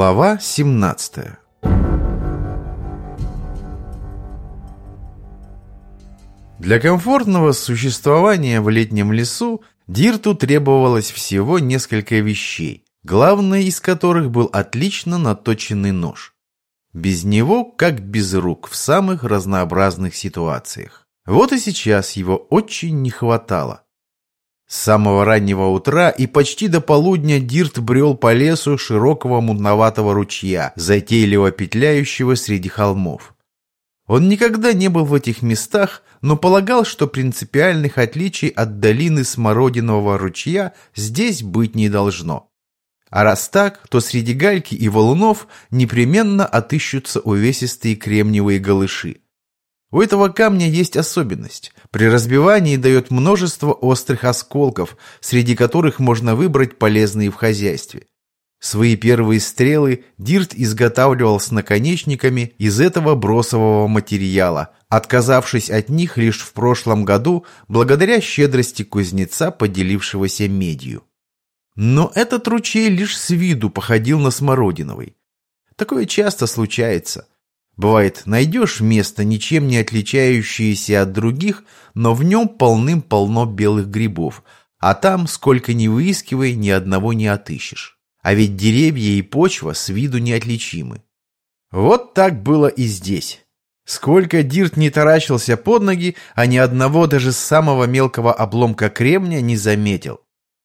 Глава 17 Для комфортного существования в летнем лесу Дирту требовалось всего несколько вещей, главной из которых был отлично наточенный нож. Без него, как без рук, в самых разнообразных ситуациях. Вот и сейчас его очень не хватало. С самого раннего утра и почти до полудня Дирт брел по лесу широкого мутноватого ручья, затейливо петляющего среди холмов. Он никогда не был в этих местах, но полагал, что принципиальных отличий от долины Смородинового ручья здесь быть не должно. А раз так, то среди гальки и валунов непременно отыщутся увесистые кремниевые галыши. У этого камня есть особенность. При разбивании дает множество острых осколков, среди которых можно выбрать полезные в хозяйстве. Свои первые стрелы Дирт изготавливал с наконечниками из этого бросового материала, отказавшись от них лишь в прошлом году благодаря щедрости кузнеца, поделившегося медью. Но этот ручей лишь с виду походил на смородиновый. Такое часто случается. Бывает, найдешь место, ничем не отличающееся от других, но в нем полным-полно белых грибов, а там, сколько ни выискивай, ни одного не отыщешь. А ведь деревья и почва с виду неотличимы. Вот так было и здесь. Сколько Дирт не таращился под ноги, а ни одного даже самого мелкого обломка кремня не заметил.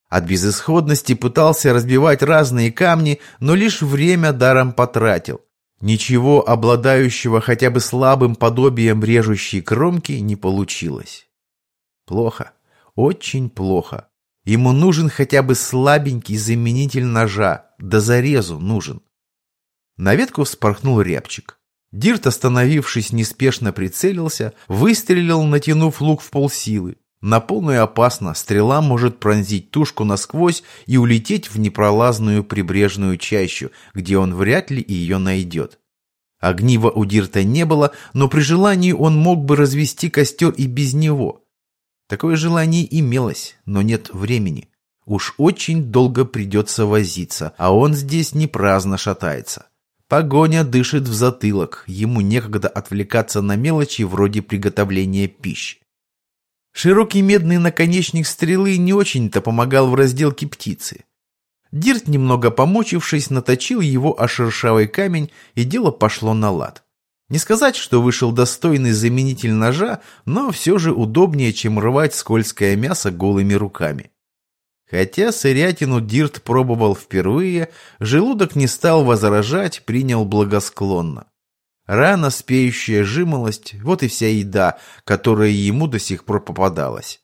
От безысходности пытался разбивать разные камни, но лишь время даром потратил. Ничего обладающего хотя бы слабым подобием режущей кромки не получилось. Плохо. Очень плохо. Ему нужен хотя бы слабенький заменитель ножа. До зарезу нужен. На ветку вспорхнул рябчик. Дирт, остановившись, неспешно прицелился, выстрелил, натянув лук в полсилы. На полную опасно, стрела может пронзить тушку насквозь и улететь в непролазную прибрежную чащу, где он вряд ли ее найдет. Огнива у Дирта не было, но при желании он мог бы развести костер и без него. Такое желание имелось, но нет времени. Уж очень долго придется возиться, а он здесь не праздно шатается. Погоня дышит в затылок, ему некогда отвлекаться на мелочи вроде приготовления пищи. Широкий медный наконечник стрелы не очень-то помогал в разделке птицы. Дирт, немного помучившись, наточил его о шершавый камень, и дело пошло на лад. Не сказать, что вышел достойный заменитель ножа, но все же удобнее, чем рвать скользкое мясо голыми руками. Хотя сырятину Дирт пробовал впервые, желудок не стал возражать, принял благосклонно. Рано спеющая жимолость – вот и вся еда, которая ему до сих пор попадалась.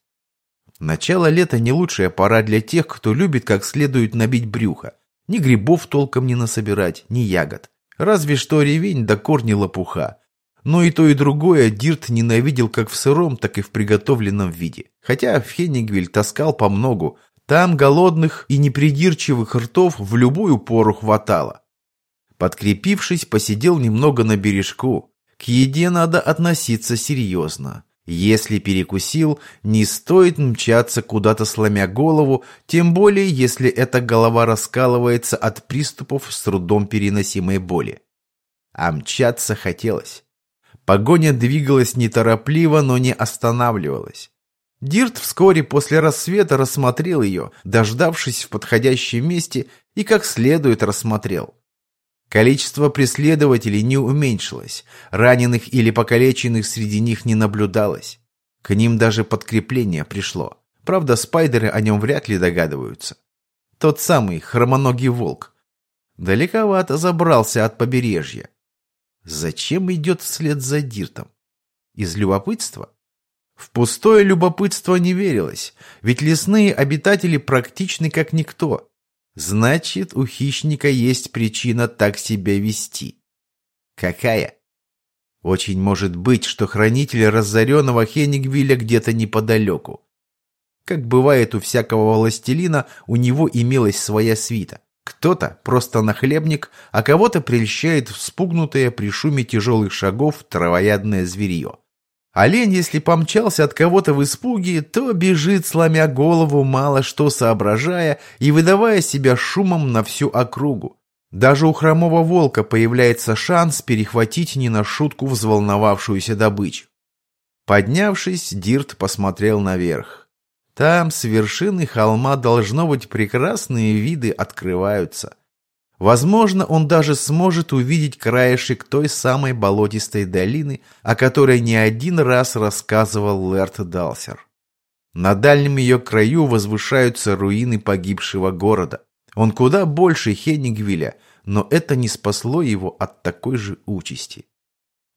Начало лета не лучшая пора для тех, кто любит как следует набить брюхо. Ни грибов толком не насобирать, ни ягод. Разве что ревень да корни лопуха. Но и то, и другое Дирт ненавидел как в сыром, так и в приготовленном виде. Хотя в Хеннигвиль таскал по многу. Там голодных и непридирчивых ртов в любую пору хватало. Подкрепившись, посидел немного на бережку. К еде надо относиться серьезно. Если перекусил, не стоит мчаться куда-то сломя голову, тем более, если эта голова раскалывается от приступов с трудом переносимой боли. А мчаться хотелось. Погоня двигалась неторопливо, но не останавливалась. Дирт вскоре после рассвета рассмотрел ее, дождавшись в подходящем месте и как следует рассмотрел. Количество преследователей не уменьшилось, раненых или покалеченных среди них не наблюдалось. К ним даже подкрепление пришло. Правда, спайдеры о нем вряд ли догадываются. Тот самый хромоногий волк. Далековато забрался от побережья. Зачем идет вслед за Диртом? Из любопытства? В пустое любопытство не верилось, ведь лесные обитатели практичны как никто. Значит, у хищника есть причина так себя вести. Какая? Очень может быть, что хранитель разоренного Хенигвилля где-то неподалеку. Как бывает у всякого властелина, у него имелась своя свита. Кто-то просто нахлебник, а кого-то прельщает вспугнутое при шуме тяжелых шагов травоядное зверье. Олень, если помчался от кого-то в испуге, то бежит, сломя голову, мало что соображая и выдавая себя шумом на всю округу. Даже у хромого волка появляется шанс перехватить не на шутку взволновавшуюся добычу. Поднявшись, Дирт посмотрел наверх. Там с вершины холма должно быть прекрасные виды открываются. Возможно, он даже сможет увидеть краешек той самой болотистой долины, о которой не один раз рассказывал Лэрт Далсер. На дальнем ее краю возвышаются руины погибшего города. Он куда больше Хеннигвиля, но это не спасло его от такой же участи.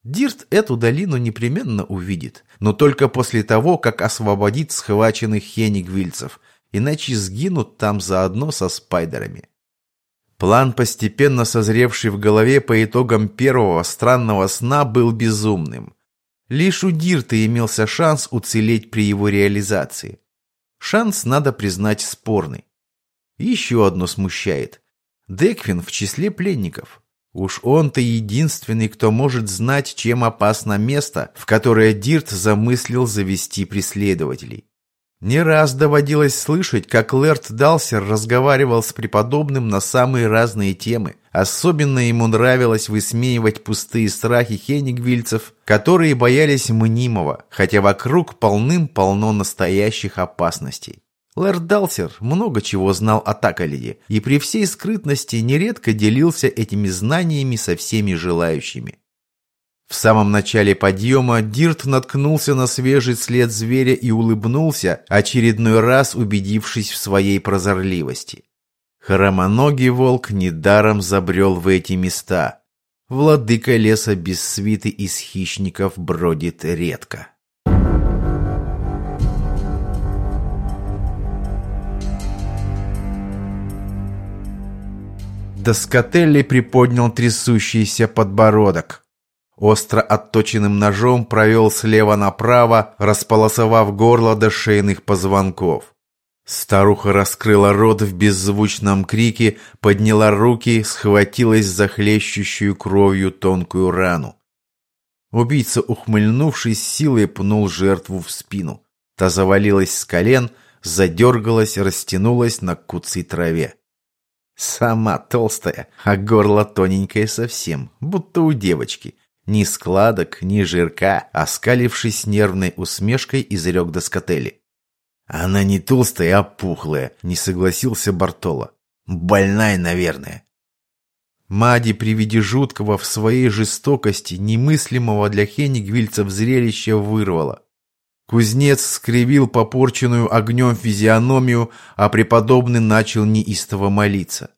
Дирт эту долину непременно увидит, но только после того, как освободит схваченных хенигвильцев, иначе сгинут там заодно со спайдерами. План, постепенно созревший в голове по итогам первого странного сна, был безумным. Лишь у Дирта имелся шанс уцелеть при его реализации. Шанс, надо признать, спорный. Еще одно смущает. Деквин в числе пленников. Уж он-то единственный, кто может знать, чем опасно место, в которое Дирт замыслил завести преследователей. Не раз доводилось слышать, как Лэрт Далсер разговаривал с преподобным на самые разные темы. Особенно ему нравилось высмеивать пустые страхи хенигвильцев, которые боялись мнимого, хотя вокруг полным-полно настоящих опасностей. Лэрд Далсер много чего знал о Такалиде и при всей скрытности нередко делился этими знаниями со всеми желающими. В самом начале подъема Дирт наткнулся на свежий след зверя и улыбнулся, очередной раз убедившись в своей прозорливости. Хромоногий волк недаром забрел в эти места. Владыка леса без свиты из хищников бродит редко. Доскотелли приподнял трясущийся подбородок. Остро отточенным ножом провел слева направо, располосовав горло до шейных позвонков. Старуха раскрыла рот в беззвучном крике, подняла руки, схватилась за хлещущую кровью тонкую рану. Убийца, ухмыльнувшись, силой пнул жертву в спину. Та завалилась с колен, задергалась, растянулась на куцей траве. Сама толстая, а горло тоненькое совсем, будто у девочки. Ни складок, ни жирка, оскалившись нервной усмешкой, изрек Доскотели. «Она не толстая, а пухлая», — не согласился Бартоло. «Больная, наверное». Мади при виде жуткого в своей жестокости, немыслимого для хенигвильцев зрелища вырвала. Кузнец скривил попорченную огнем физиономию, а преподобный начал неистово молиться.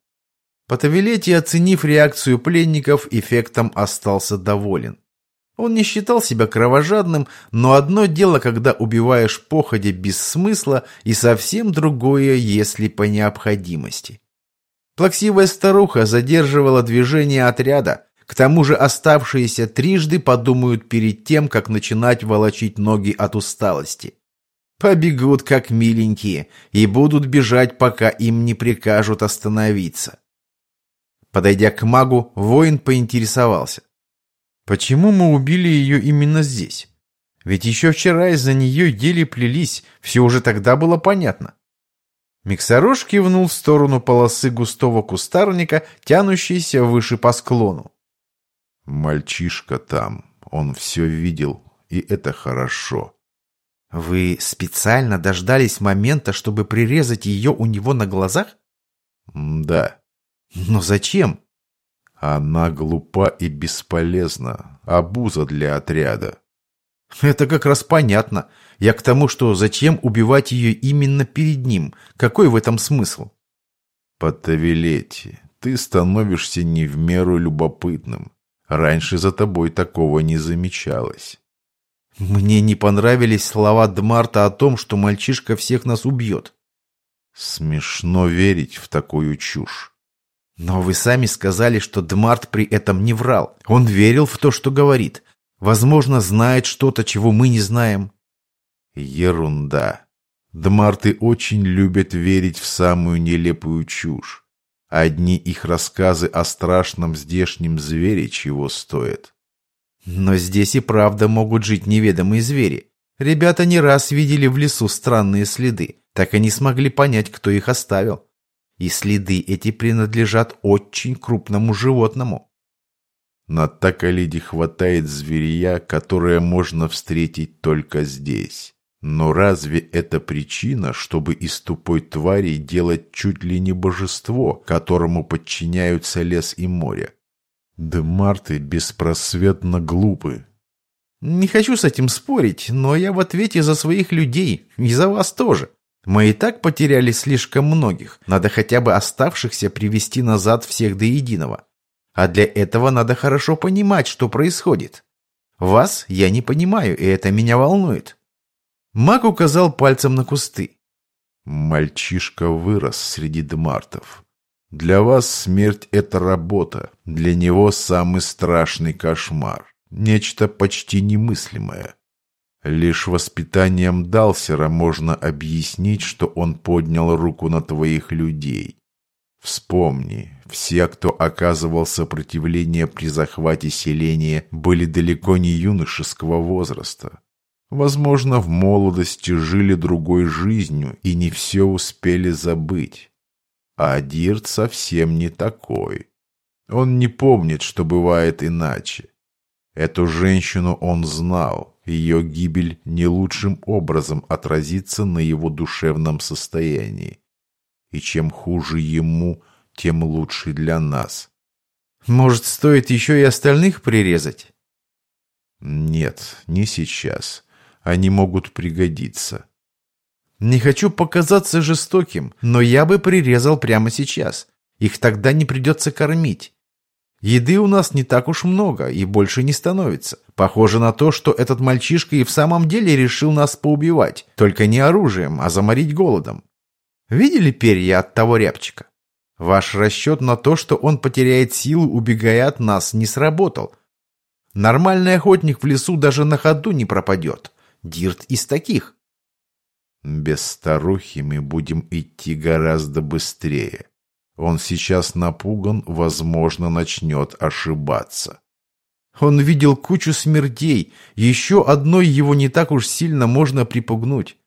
Потавилетти, оценив реакцию пленников, эффектом остался доволен. Он не считал себя кровожадным, но одно дело, когда убиваешь походя без смысла, и совсем другое, если по необходимости. Плаксивая старуха задерживала движение отряда, к тому же оставшиеся трижды подумают перед тем, как начинать волочить ноги от усталости. Побегут как миленькие и будут бежать, пока им не прикажут остановиться. Подойдя к магу, воин поинтересовался. «Почему мы убили ее именно здесь? Ведь еще вчера из-за нее еле плелись, все уже тогда было понятно». Миксарош кивнул в сторону полосы густого кустарника, тянущейся выше по склону. «Мальчишка там, он все видел, и это хорошо». «Вы специально дождались момента, чтобы прирезать ее у него на глазах?» «Да». Но зачем? Она глупа и бесполезна. Обуза для отряда. Это как раз понятно. Я к тому, что зачем убивать ее именно перед ним? Какой в этом смысл? Потавилетти, ты становишься не в меру любопытным. Раньше за тобой такого не замечалось. Мне не понравились слова Дмарта о том, что мальчишка всех нас убьет. Смешно верить в такую чушь. Но вы сами сказали, что Дмарт при этом не врал. Он верил в то, что говорит. Возможно, знает что-то, чего мы не знаем. Ерунда. Дмарты очень любят верить в самую нелепую чушь. Одни их рассказы о страшном здешнем звере чего стоят. Но здесь и правда могут жить неведомые звери. Ребята не раз видели в лесу странные следы, так и не смогли понять, кто их оставил. И следы эти принадлежат очень крупному животному. На Такалиде хватает зверя, которое можно встретить только здесь. Но разве это причина, чтобы из тупой твари делать чуть ли не божество, которому подчиняются лес и море? Демарты беспросветно глупы. Не хочу с этим спорить, но я в ответе за своих людей, и за вас тоже. Мы и так потеряли слишком многих, надо хотя бы оставшихся привести назад всех до единого. А для этого надо хорошо понимать, что происходит. Вас я не понимаю, и это меня волнует. Мак указал пальцем на кусты. Мальчишка вырос среди демартов. Для вас смерть — это работа, для него самый страшный кошмар, нечто почти немыслимое. Лишь воспитанием Далсера можно объяснить, что он поднял руку на твоих людей. Вспомни, все, кто оказывал сопротивление при захвате селения, были далеко не юношеского возраста. Возможно, в молодости жили другой жизнью и не все успели забыть. А Дирт совсем не такой. Он не помнит, что бывает иначе. Эту женщину он знал, ее гибель не лучшим образом отразится на его душевном состоянии. И чем хуже ему, тем лучше для нас. Может, стоит еще и остальных прирезать? Нет, не сейчас. Они могут пригодиться. Не хочу показаться жестоким, но я бы прирезал прямо сейчас. Их тогда не придется кормить. Еды у нас не так уж много и больше не становится. Похоже на то, что этот мальчишка и в самом деле решил нас поубивать, только не оружием, а заморить голодом. Видели перья от того рябчика? Ваш расчет на то, что он потеряет силу, убегая от нас, не сработал. Нормальный охотник в лесу даже на ходу не пропадет. Дирт из таких. Без старухи мы будем идти гораздо быстрее. Он сейчас напуган, возможно, начнет ошибаться. Он видел кучу смертей, еще одной его не так уж сильно можно припугнуть.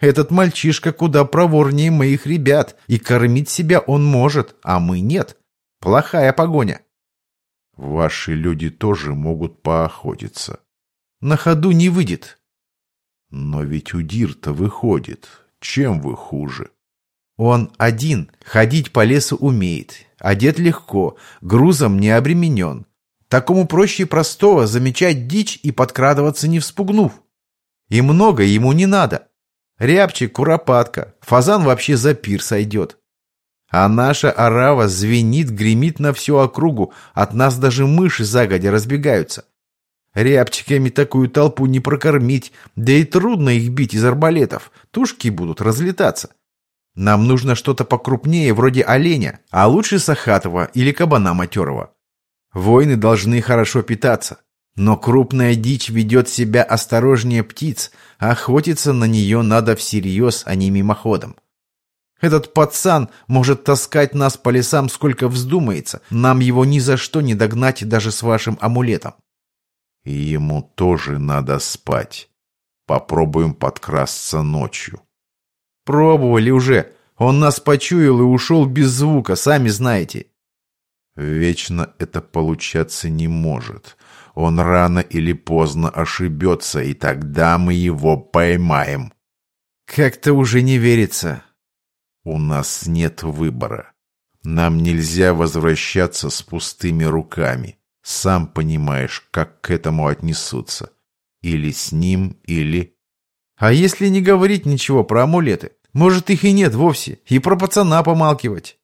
Этот мальчишка куда проворнее моих ребят, и кормить себя он может, а мы нет. Плохая погоня. Ваши люди тоже могут поохотиться. На ходу не выйдет. Но ведь у Дирта выходит. Чем вы хуже? Он один, ходить по лесу умеет, одет легко, грузом не обременен. Такому проще простого замечать дичь и подкрадываться не вспугнув. И много ему не надо. Рябчик, куропатка, фазан вообще за пир сойдет. А наша орава звенит, гремит на всю округу, от нас даже мыши загодя разбегаются. Рябчиками такую толпу не прокормить, да и трудно их бить из арбалетов, тушки будут разлетаться. Нам нужно что-то покрупнее, вроде оленя, а лучше сахатова или кабана матерого. Воины должны хорошо питаться. Но крупная дичь ведет себя осторожнее птиц, а охотиться на нее надо всерьез, а не мимоходом. Этот пацан может таскать нас по лесам сколько вздумается, нам его ни за что не догнать даже с вашим амулетом. И ему тоже надо спать. Попробуем подкрасться ночью. Пробовали уже. Он нас почуял и ушел без звука, сами знаете. Вечно это получаться не может. Он рано или поздно ошибется, и тогда мы его поймаем. Как-то уже не верится. У нас нет выбора. Нам нельзя возвращаться с пустыми руками. Сам понимаешь, как к этому отнесутся. Или с ним, или... А если не говорить ничего про амулеты? Может, их и нет вовсе, и про пацана помалкивать.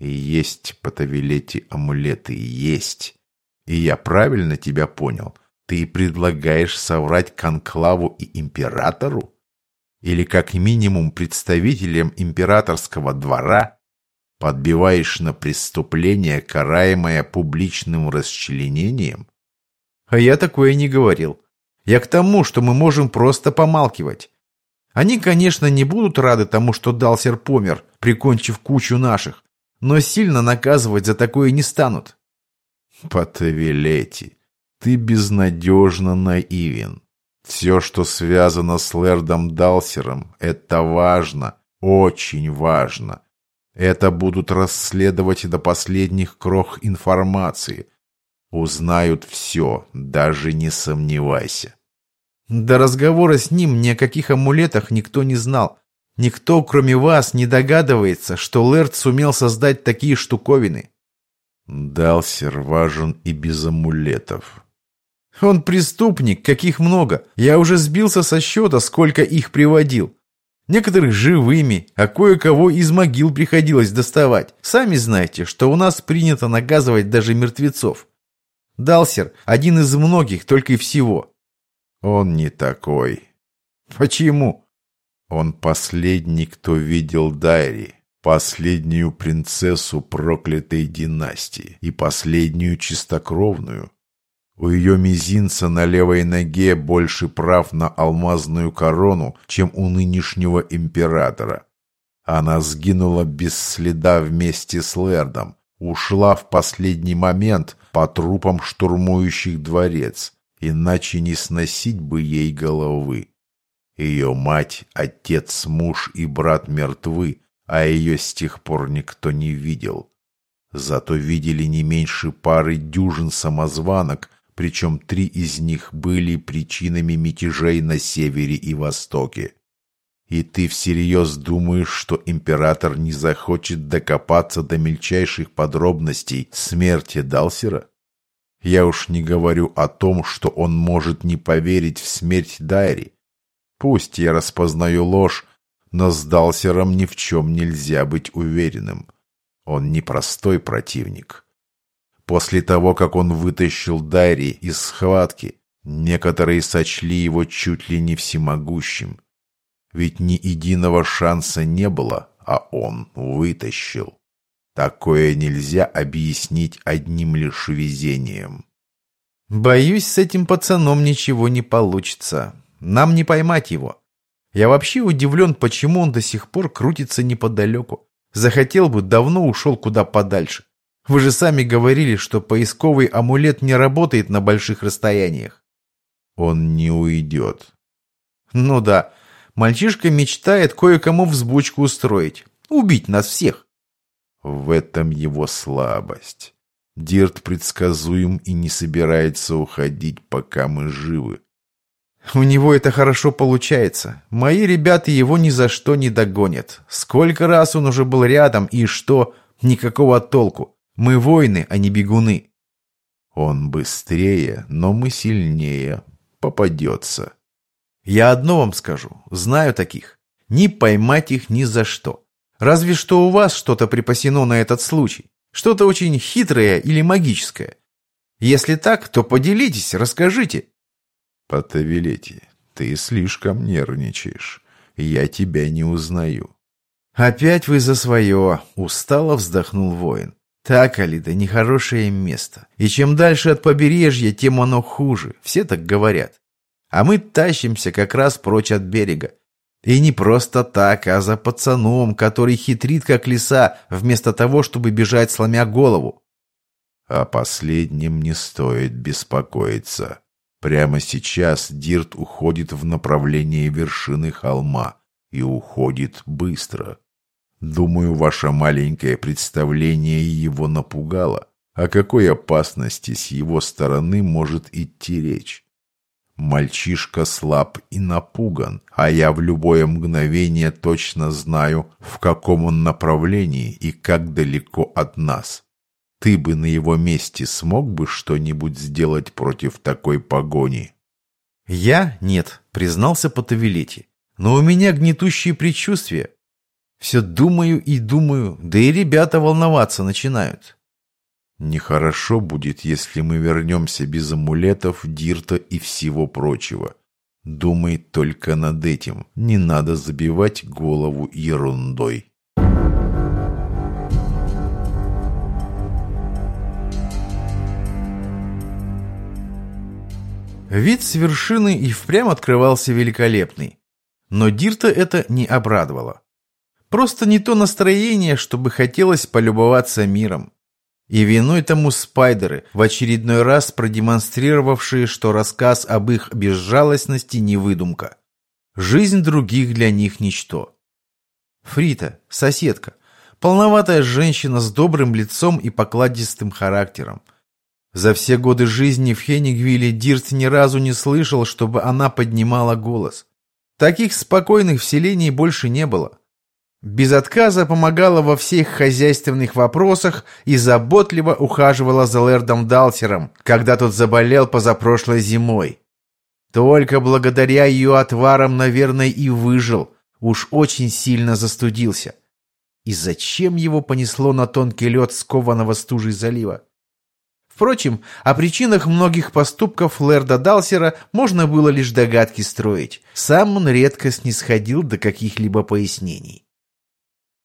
Есть, Потавилети, амулеты, есть. И я правильно тебя понял? Ты предлагаешь соврать конклаву и императору? Или как минимум представителям императорского двора? Подбиваешь на преступление, караемое публичным расчленением? А я такое не говорил. Я к тому, что мы можем просто помалкивать. Они, конечно, не будут рады тому, что Далсер помер, прикончив кучу наших, но сильно наказывать за такое не станут. Потавилети, ты безнадежно наивен. Все, что связано с Лэрдом Далсером, это важно, очень важно. Это будут расследовать до последних крох информации. Узнают все, даже не сомневайся. До разговора с ним ни о каких амулетах никто не знал. Никто, кроме вас, не догадывается, что Лэрд сумел создать такие штуковины. Далсер важен и без амулетов. Он преступник, каких много. Я уже сбился со счета, сколько их приводил. Некоторых живыми, а кое-кого из могил приходилось доставать. Сами знаете, что у нас принято наказывать даже мертвецов. Далсер – один из многих, только и всего. Он не такой. Почему? Он последний, кто видел Дайри, последнюю принцессу проклятой династии и последнюю чистокровную. У ее мизинца на левой ноге больше прав на алмазную корону, чем у нынешнего императора. Она сгинула без следа вместе с Лэрдом, ушла в последний момент по трупам штурмующих дворец, иначе не сносить бы ей головы. Ее мать, отец, муж и брат мертвы, а ее с тех пор никто не видел. Зато видели не меньше пары дюжин самозванок, причем три из них были причинами мятежей на севере и востоке. И ты всерьез думаешь, что император не захочет докопаться до мельчайших подробностей смерти Далсера? Я уж не говорю о том, что он может не поверить в смерть Дайри. Пусть я распознаю ложь, но с Далсером ни в чем нельзя быть уверенным. Он непростой противник. После того, как он вытащил Дайри из схватки, некоторые сочли его чуть ли не всемогущим. Ведь ни единого шанса не было, а он вытащил. Такое нельзя объяснить одним лишь везением. Боюсь, с этим пацаном ничего не получится. Нам не поймать его. Я вообще удивлен, почему он до сих пор крутится неподалеку. Захотел бы, давно ушел куда подальше. Вы же сами говорили, что поисковый амулет не работает на больших расстояниях. Он не уйдет. Ну да, мальчишка мечтает кое-кому взбучку устроить. Убить нас всех. В этом его слабость. Дирт предсказуем и не собирается уходить, пока мы живы. У него это хорошо получается. Мои ребята его ни за что не догонят. Сколько раз он уже был рядом, и что? Никакого толку. Мы воины, а не бегуны. Он быстрее, но мы сильнее. Попадется. Я одно вам скажу. Знаю таких. Не поймать их ни за что. Разве что у вас что-то припасено на этот случай. Что-то очень хитрое или магическое. Если так, то поделитесь, расскажите. Потавилети, ты слишком нервничаешь. Я тебя не узнаю. Опять вы за свое, устало вздохнул воин. Так, Алида, нехорошее место. И чем дальше от побережья, тем оно хуже. Все так говорят. А мы тащимся как раз прочь от берега. И не просто так, а за пацаном, который хитрит как лиса, вместо того, чтобы бежать, сломя голову. О последнем не стоит беспокоиться. Прямо сейчас Дирт уходит в направлении вершины холма. И уходит быстро. Думаю, ваше маленькое представление его напугало. О какой опасности с его стороны может идти речь? Мальчишка слаб и напуган, а я в любое мгновение точно знаю, в каком он направлении и как далеко от нас. Ты бы на его месте смог бы что-нибудь сделать против такой погони? Я нет, признался Потавилетти. Но у меня гнетущие предчувствия. Все думаю и думаю, да и ребята волноваться начинают. Нехорошо будет, если мы вернемся без амулетов, дирта и всего прочего. Думай только над этим. Не надо забивать голову ерундой. Вид с вершины и впрямь открывался великолепный. Но Дирта это не обрадовало. Просто не то настроение, чтобы хотелось полюбоваться миром. И виной тому спайдеры, в очередной раз продемонстрировавшие, что рассказ об их безжалостности не выдумка. Жизнь других для них ничто. Фрита, соседка, полноватая женщина с добрым лицом и покладистым характером. За все годы жизни в Хенигвилле Дирт ни разу не слышал, чтобы она поднимала голос. Таких спокойных вселений больше не было. Без отказа помогала во всех хозяйственных вопросах и заботливо ухаживала за Лэрдом Далсером, когда тот заболел позапрошлой зимой. Только благодаря ее отварам, наверное, и выжил. Уж очень сильно застудился. И зачем его понесло на тонкий лед скованного стужей залива? Впрочем, о причинах многих поступков Лерда Далсера можно было лишь догадки строить. Сам он редко снисходил до каких-либо пояснений.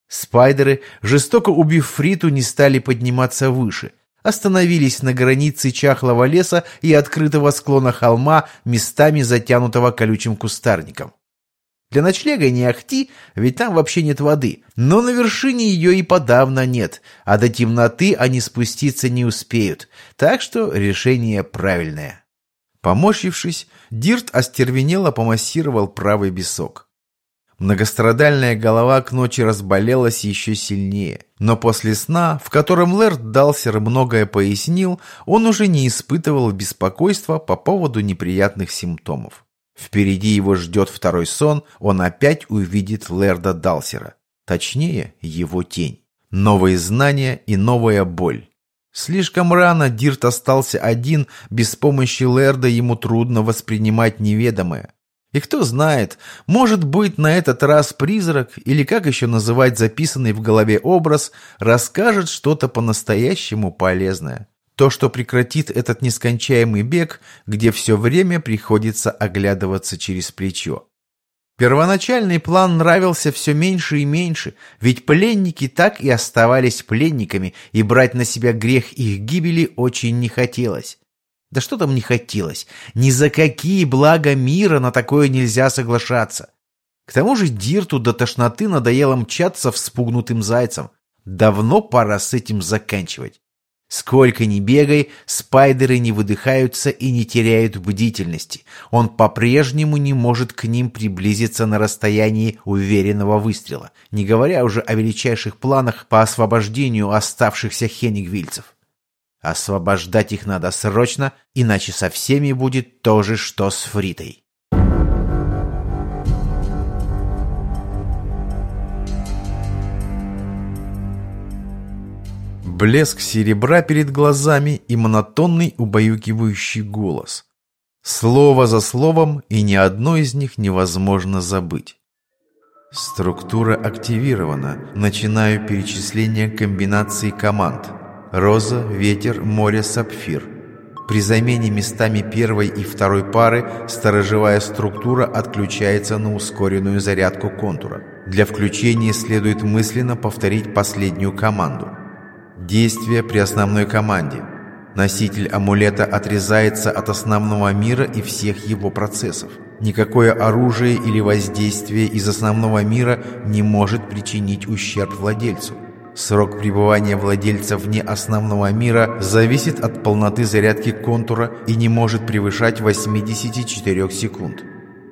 Спайдеры, жестоко убив Фриту, не стали подниматься выше. Остановились на границе чахлого леса и открытого склона холма, местами затянутого колючим кустарником. Для ночлега не ахти, ведь там вообще нет воды. Но на вершине ее и подавно нет, а до темноты они спуститься не успеют. Так что решение правильное. Поморщившись, Дирт остервенело помассировал правый бесок. Многострадальная голова к ночи разболелась еще сильнее. Но после сна, в котором Лэрд Далсер многое пояснил, он уже не испытывал беспокойства по поводу неприятных симптомов. Впереди его ждет второй сон, он опять увидит Лерда Далсера. Точнее, его тень. Новые знания и новая боль. Слишком рано Дирт остался один, без помощи Лерда ему трудно воспринимать неведомое. И кто знает, может быть, на этот раз призрак, или как еще называть записанный в голове образ, расскажет что-то по-настоящему полезное. То, что прекратит этот нескончаемый бег, где все время приходится оглядываться через плечо. Первоначальный план нравился все меньше и меньше, ведь пленники так и оставались пленниками, и брать на себя грех их гибели очень не хотелось. Да что там не хотелось? Ни за какие блага мира на такое нельзя соглашаться. К тому же Дирту до тошноты надоело мчаться вспугнутым зайцем. Давно пора с этим заканчивать. Сколько ни бегай, спайдеры не выдыхаются и не теряют бдительности. Он по-прежнему не может к ним приблизиться на расстоянии уверенного выстрела, не говоря уже о величайших планах по освобождению оставшихся хенигвильцев. Освобождать их надо срочно, иначе со всеми будет то же, что с Фритой. Блеск серебра перед глазами и монотонный убаюкивающий голос. Слово за словом, и ни одно из них невозможно забыть. Структура активирована. Начинаю перечисление комбинаций команд – Роза, ветер, море, сапфир. При замене местами первой и второй пары сторожевая структура отключается на ускоренную зарядку контура. Для включения следует мысленно повторить последнюю команду. Действие при основной команде. Носитель амулета отрезается от основного мира и всех его процессов. Никакое оружие или воздействие из основного мира не может причинить ущерб владельцу. Срок пребывания владельца вне основного мира зависит от полноты зарядки контура и не может превышать 84 секунд.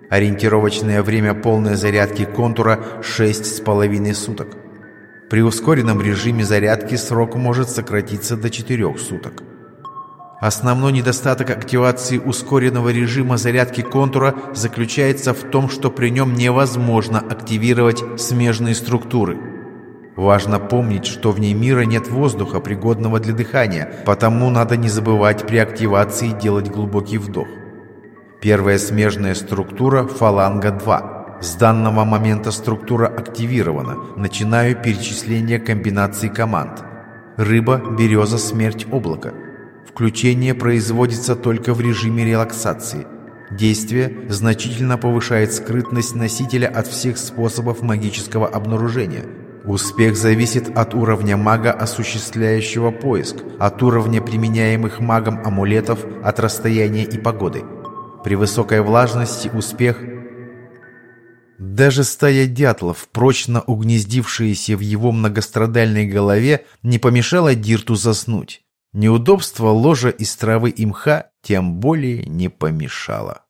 Ориентировочное время полной зарядки контура 6,5 суток. При ускоренном режиме зарядки срок может сократиться до 4 суток. Основной недостаток активации ускоренного режима зарядки контура заключается в том, что при нем невозможно активировать смежные структуры – Важно помнить, что вне мира нет воздуха, пригодного для дыхания, потому надо не забывать при активации делать глубокий вдох. Первая смежная структура – фаланга-2. С данного момента структура активирована. Начинаю перечисление комбинаций команд. Рыба, береза, смерть, облако. Включение производится только в режиме релаксации. Действие значительно повышает скрытность носителя от всех способов магического обнаружения – Успех зависит от уровня мага, осуществляющего поиск, от уровня применяемых магом амулетов, от расстояния и погоды. При высокой влажности успех... Даже стая дятлов, прочно угнездившиеся в его многострадальной голове, не помешала Дирту заснуть. Неудобство ложа из травы и мха тем более не помешало.